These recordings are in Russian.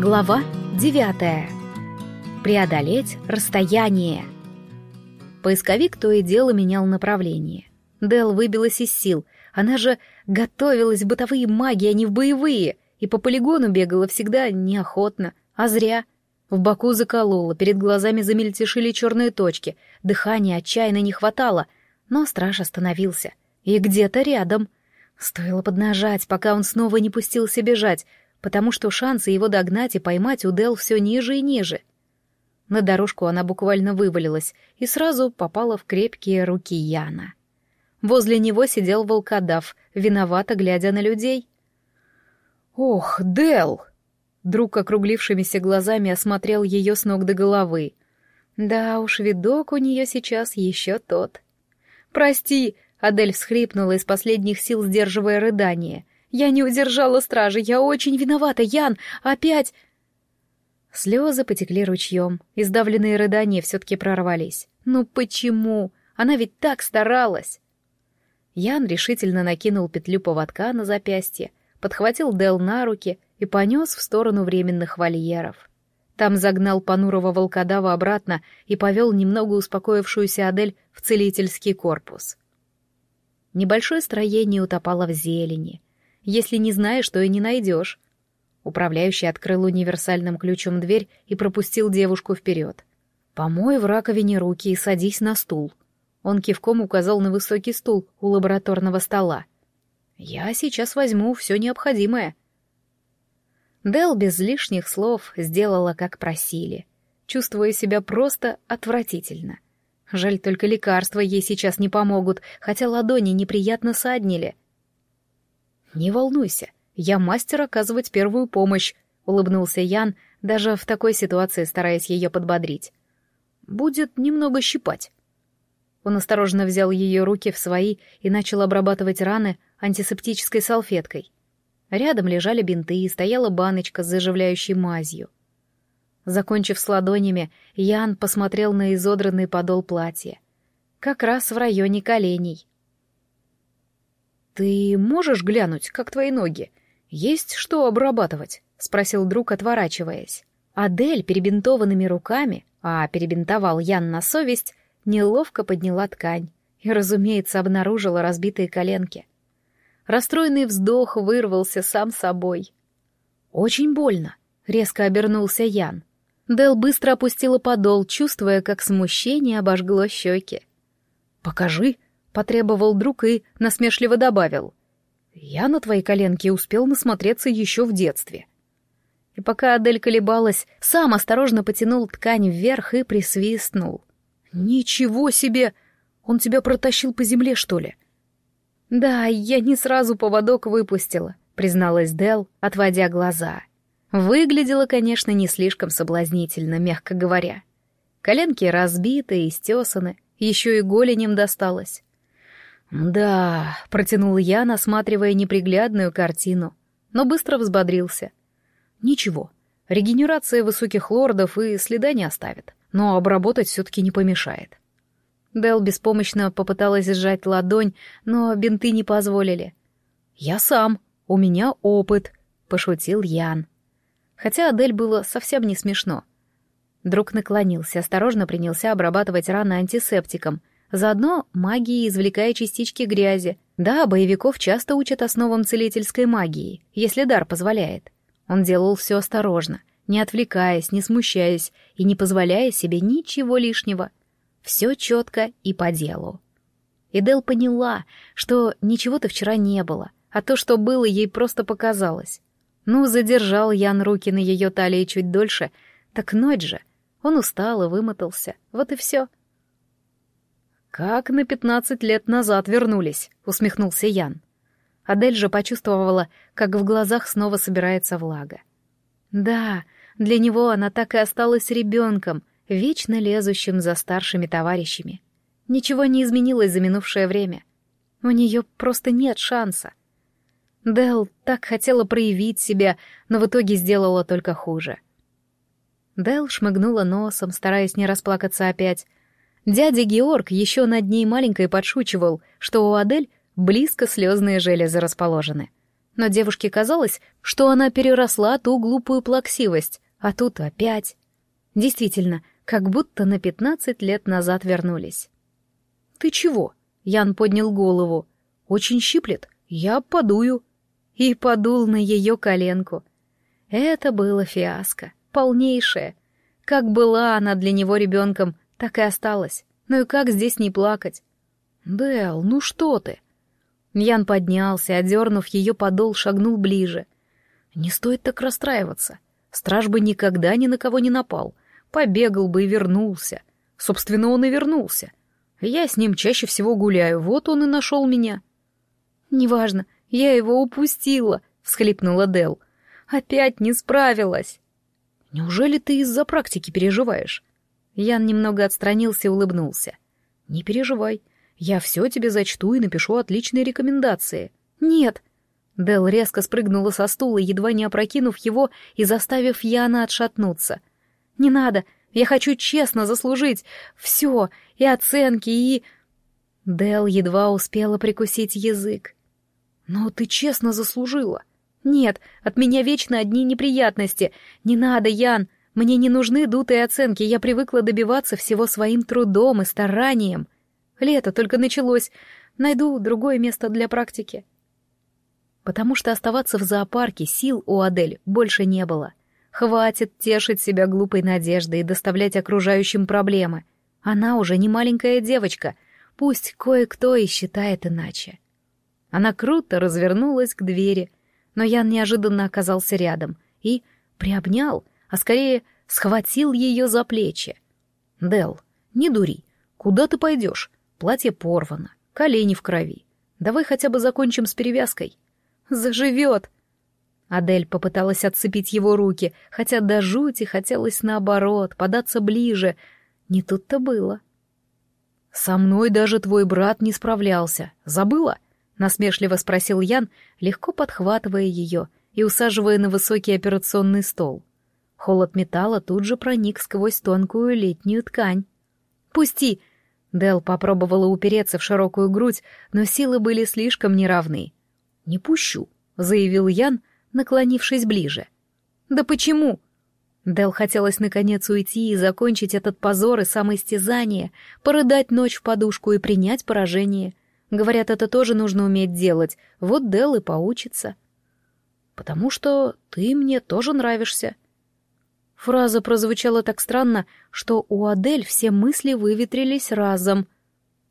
Глава 9. Преодолеть расстояние. Поисковик то и дело менял направление. Дел выбилась из сил. Она же готовилась в бытовые магии, а не в боевые, и по полигону бегала всегда неохотно, а зря. В боку заколола, перед глазами замельтешили черные точки, дыхания отчаянно не хватало, но страж остановился. И где-то рядом. Стоило поднажать, пока он снова не пустился бежать, потому что шансы его догнать и поймать у Дел все ниже и ниже. На дорожку она буквально вывалилась и сразу попала в крепкие руки Яна. Возле него сидел волкодав, виновато глядя на людей. «Ох, Дел!» Друг округлившимися глазами осмотрел ее с ног до головы. Да уж, видок у нее сейчас еще тот. «Прости!» — Адель всхлипнула из последних сил, сдерживая рыдание. Я не удержала стражи, я очень виновата, Ян, опять...» Слезы потекли ручьем, издавленные рыдания все-таки прорвались. «Ну почему? Она ведь так старалась!» Ян решительно накинул петлю поводка на запястье, подхватил Дел на руки и понес в сторону временных вольеров. Там загнал понурого волкодава обратно и повел немного успокоившуюся Адель в целительский корпус. Небольшое строение утопало в зелени — если не знаешь, то и не найдешь. Управляющий открыл универсальным ключом дверь и пропустил девушку вперед. «Помой в раковине руки и садись на стул». Он кивком указал на высокий стул у лабораторного стола. «Я сейчас возьму все необходимое». Дел без лишних слов сделала, как просили, чувствуя себя просто отвратительно. Жаль, только лекарства ей сейчас не помогут, хотя ладони неприятно саднили. «Не волнуйся, я мастер оказывать первую помощь», — улыбнулся Ян, даже в такой ситуации стараясь ее подбодрить. «Будет немного щипать». Он осторожно взял ее руки в свои и начал обрабатывать раны антисептической салфеткой. Рядом лежали бинты и стояла баночка с заживляющей мазью. Закончив с ладонями, Ян посмотрел на изодранный подол платья. Как раз в районе коленей. «Ты можешь глянуть, как твои ноги? Есть что обрабатывать?» — спросил друг, отворачиваясь. Адель перебинтованными руками, а перебинтовал Ян на совесть, неловко подняла ткань и, разумеется, обнаружила разбитые коленки. Расстроенный вздох вырвался сам собой. «Очень больно», — резко обернулся Ян. Дел быстро опустила подол, чувствуя, как смущение обожгло щеки. «Покажи», — потребовал друг и насмешливо добавил. «Я на твои коленки успел насмотреться еще в детстве». И пока Адель колебалась, сам осторожно потянул ткань вверх и присвистнул. «Ничего себе! Он тебя протащил по земле, что ли?» «Да, я не сразу поводок выпустила», — призналась Дел, отводя глаза. Выглядело, конечно, не слишком соблазнительно, мягко говоря. Коленки разбиты и стесаны, еще и голенем досталось. «Да», — протянул я, насматривая неприглядную картину, но быстро взбодрился. «Ничего, регенерация высоких лордов и следа не оставит, но обработать все-таки не помешает». Дел беспомощно попыталась сжать ладонь, но бинты не позволили. «Я сам, у меня опыт», — пошутил Ян. Хотя Адель было совсем не смешно. Друг наклонился, осторожно принялся обрабатывать раны антисептиком, Заодно магией извлекая частички грязи. Да, боевиков часто учат основам целительской магии, если дар позволяет. Он делал все осторожно, не отвлекаясь, не смущаясь и не позволяя себе ничего лишнего. Все четко и по делу. Идел поняла, что ничего-то вчера не было, а то, что было, ей просто показалось. Ну, задержал Ян руки на ее талии чуть дольше, так ночь же. Он устал и вымотался, вот и все. — «Как на пятнадцать лет назад вернулись», — усмехнулся Ян. Адель же почувствовала, как в глазах снова собирается влага. Да, для него она так и осталась ребенком, вечно лезущим за старшими товарищами. Ничего не изменилось за минувшее время. У нее просто нет шанса. Дел так хотела проявить себя, но в итоге сделала только хуже. Дел шмыгнула носом, стараясь не расплакаться опять, Дядя Георг еще над ней маленькой подшучивал, что у Адель близко слезные железы расположены. Но девушке казалось, что она переросла ту глупую плаксивость, а тут опять. Действительно, как будто на пятнадцать лет назад вернулись. «Ты чего?» — Ян поднял голову. «Очень щиплет. Я подую». И подул на ее коленку. Это было фиаско, полнейшее. Как была она для него ребенком, так и осталась. Ну и как здесь не плакать? «Дэл, ну что ты?» Ян поднялся, одернув ее подол, шагнул ближе. «Не стоит так расстраиваться. Страж бы никогда ни на кого не напал побегал бы и вернулся. Собственно, он и вернулся. Я с ним чаще всего гуляю, вот он и нашел меня. «Неважно, я его упустила», — всхлипнула Дел. «Опять не справилась». «Неужели ты из-за практики переживаешь?» Ян немного отстранился и улыбнулся. «Не переживай, я все тебе зачту и напишу отличные рекомендации». «Нет». Дел резко спрыгнула со стула, едва не опрокинув его и заставив Яна отшатнуться. Не надо, я хочу честно заслужить все, и оценки, и...» Дел едва успела прикусить язык. «Но ты честно заслужила». «Нет, от меня вечно одни неприятности. Не надо, Ян, мне не нужны дутые оценки, я привыкла добиваться всего своим трудом и старанием. Лето только началось, найду другое место для практики». Потому что оставаться в зоопарке сил у Адель больше не было. Хватит тешить себя глупой надеждой и доставлять окружающим проблемы. Она уже не маленькая девочка, пусть кое-кто и считает иначе. Она круто развернулась к двери, но Ян неожиданно оказался рядом и приобнял, а скорее схватил ее за плечи. Дел, не дури. Куда ты пойдешь? Платье порвано, колени в крови. Давай хотя бы закончим с перевязкой. Заживет, Адель попыталась отцепить его руки, хотя до жути хотелось наоборот, податься ближе. Не тут-то было. «Со мной даже твой брат не справлялся. Забыла?» — насмешливо спросил Ян, легко подхватывая ее и усаживая на высокий операционный стол. Холод металла тут же проник сквозь тонкую летнюю ткань. «Пусти!» Дел попробовала упереться в широкую грудь, но силы были слишком неравны. «Не пущу», — заявил Ян, наклонившись ближе. «Да почему?» Дел хотелось наконец уйти и закончить этот позор и самоистязание, порыдать ночь в подушку и принять поражение. Говорят, это тоже нужно уметь делать, вот Дел и поучится. «Потому что ты мне тоже нравишься». Фраза прозвучала так странно, что у Адель все мысли выветрились разом.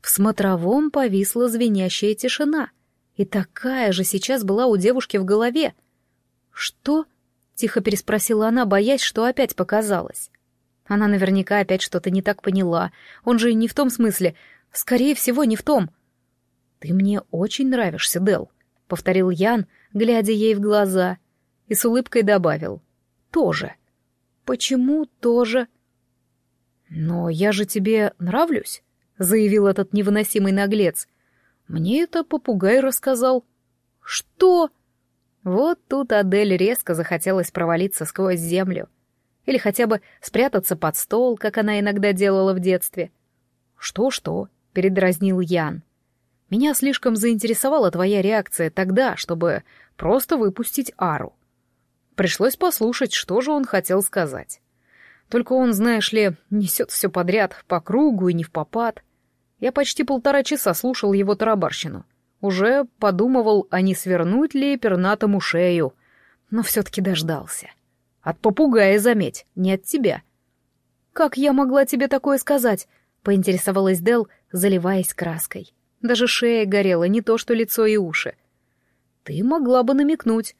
В смотровом повисла звенящая тишина. И такая же сейчас была у девушки в голове — «Что?» — тихо переспросила она, боясь, что опять показалось. Она наверняка опять что-то не так поняла. Он же не в том смысле. Скорее всего, не в том. «Ты мне очень нравишься, Дел», — повторил Ян, глядя ей в глаза, и с улыбкой добавил. «Тоже». «Почему тоже?» «Но я же тебе нравлюсь», — заявил этот невыносимый наглец. «Мне это попугай рассказал». «Что?» Вот тут Адель резко захотелось провалиться сквозь землю. Или хотя бы спрятаться под стол, как она иногда делала в детстве. «Что-что?» — передразнил Ян. «Меня слишком заинтересовала твоя реакция тогда, чтобы просто выпустить Ару. Пришлось послушать, что же он хотел сказать. Только он, знаешь ли, несет все подряд, по кругу и не в попад. Я почти полтора часа слушал его тарабарщину — уже подумывал, а не свернуть ли пернатому шею, но все-таки дождался. От попугая, заметь, не от тебя. «Как я могла тебе такое сказать?» — поинтересовалась Дел, заливаясь краской. Даже шея горела, не то что лицо и уши. «Ты могла бы намекнуть».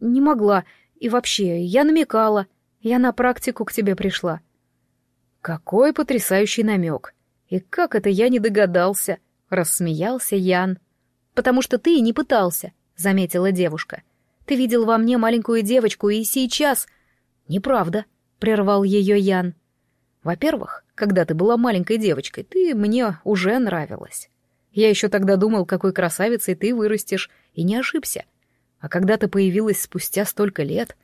«Не могла. И вообще, я намекала. Я на практику к тебе пришла». «Какой потрясающий намек! И как это я не догадался!» — рассмеялся Ян потому что ты и не пытался», — заметила девушка. «Ты видел во мне маленькую девочку, и сейчас...» «Неправда», — прервал ее Ян. «Во-первых, когда ты была маленькой девочкой, ты мне уже нравилась. Я еще тогда думал, какой красавицей ты вырастешь, и не ошибся. А когда ты появилась спустя столько лет,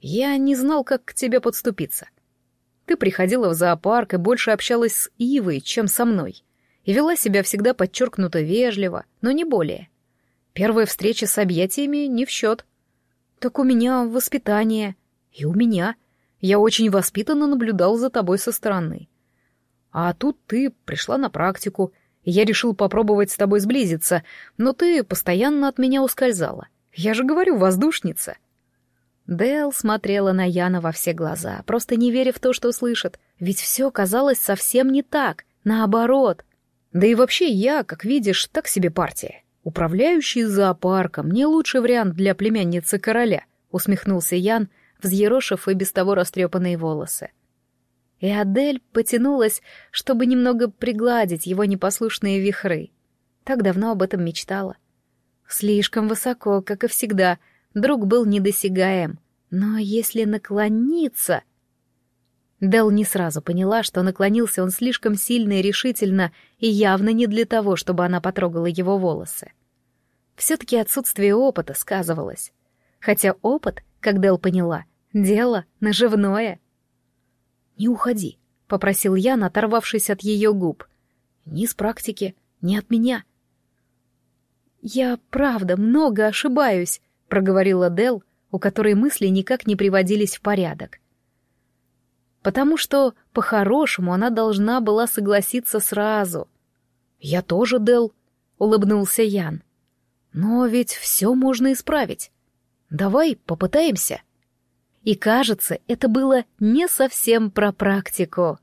я не знал, как к тебе подступиться. Ты приходила в зоопарк и больше общалась с Ивой, чем со мной и вела себя всегда подчеркнуто вежливо, но не более. Первая встреча с объятиями не в счет. Так у меня воспитание. И у меня. Я очень воспитанно наблюдал за тобой со стороны. А тут ты пришла на практику, и я решил попробовать с тобой сблизиться, но ты постоянно от меня ускользала. Я же говорю, воздушница. Дэл смотрела на Яна во все глаза, просто не веря в то, что слышит, ведь все казалось совсем не так, наоборот. Да и вообще я, как видишь, так себе партия. Управляющий зоопарком не лучший вариант для племянницы короля, усмехнулся Ян, взъерошив и без того растрепанные волосы. И Адель потянулась, чтобы немного пригладить его непослушные вихры. Так давно об этом мечтала. Слишком высоко, как и всегда — Друг был недосягаем. Но если наклониться... Дел не сразу поняла, что наклонился он слишком сильно и решительно, и явно не для того, чтобы она потрогала его волосы. Все-таки отсутствие опыта сказывалось. Хотя опыт, как Дел поняла, дело наживное. «Не уходи», — попросил я, оторвавшись от ее губ. «Ни с практики, ни от меня». «Я, правда, много ошибаюсь», проговорила Дел, у которой мысли никак не приводились в порядок. Потому что, по-хорошему, она должна была согласиться сразу. «Я тоже, Дел», — улыбнулся Ян. «Но ведь все можно исправить. Давай попытаемся». И кажется, это было не совсем про практику.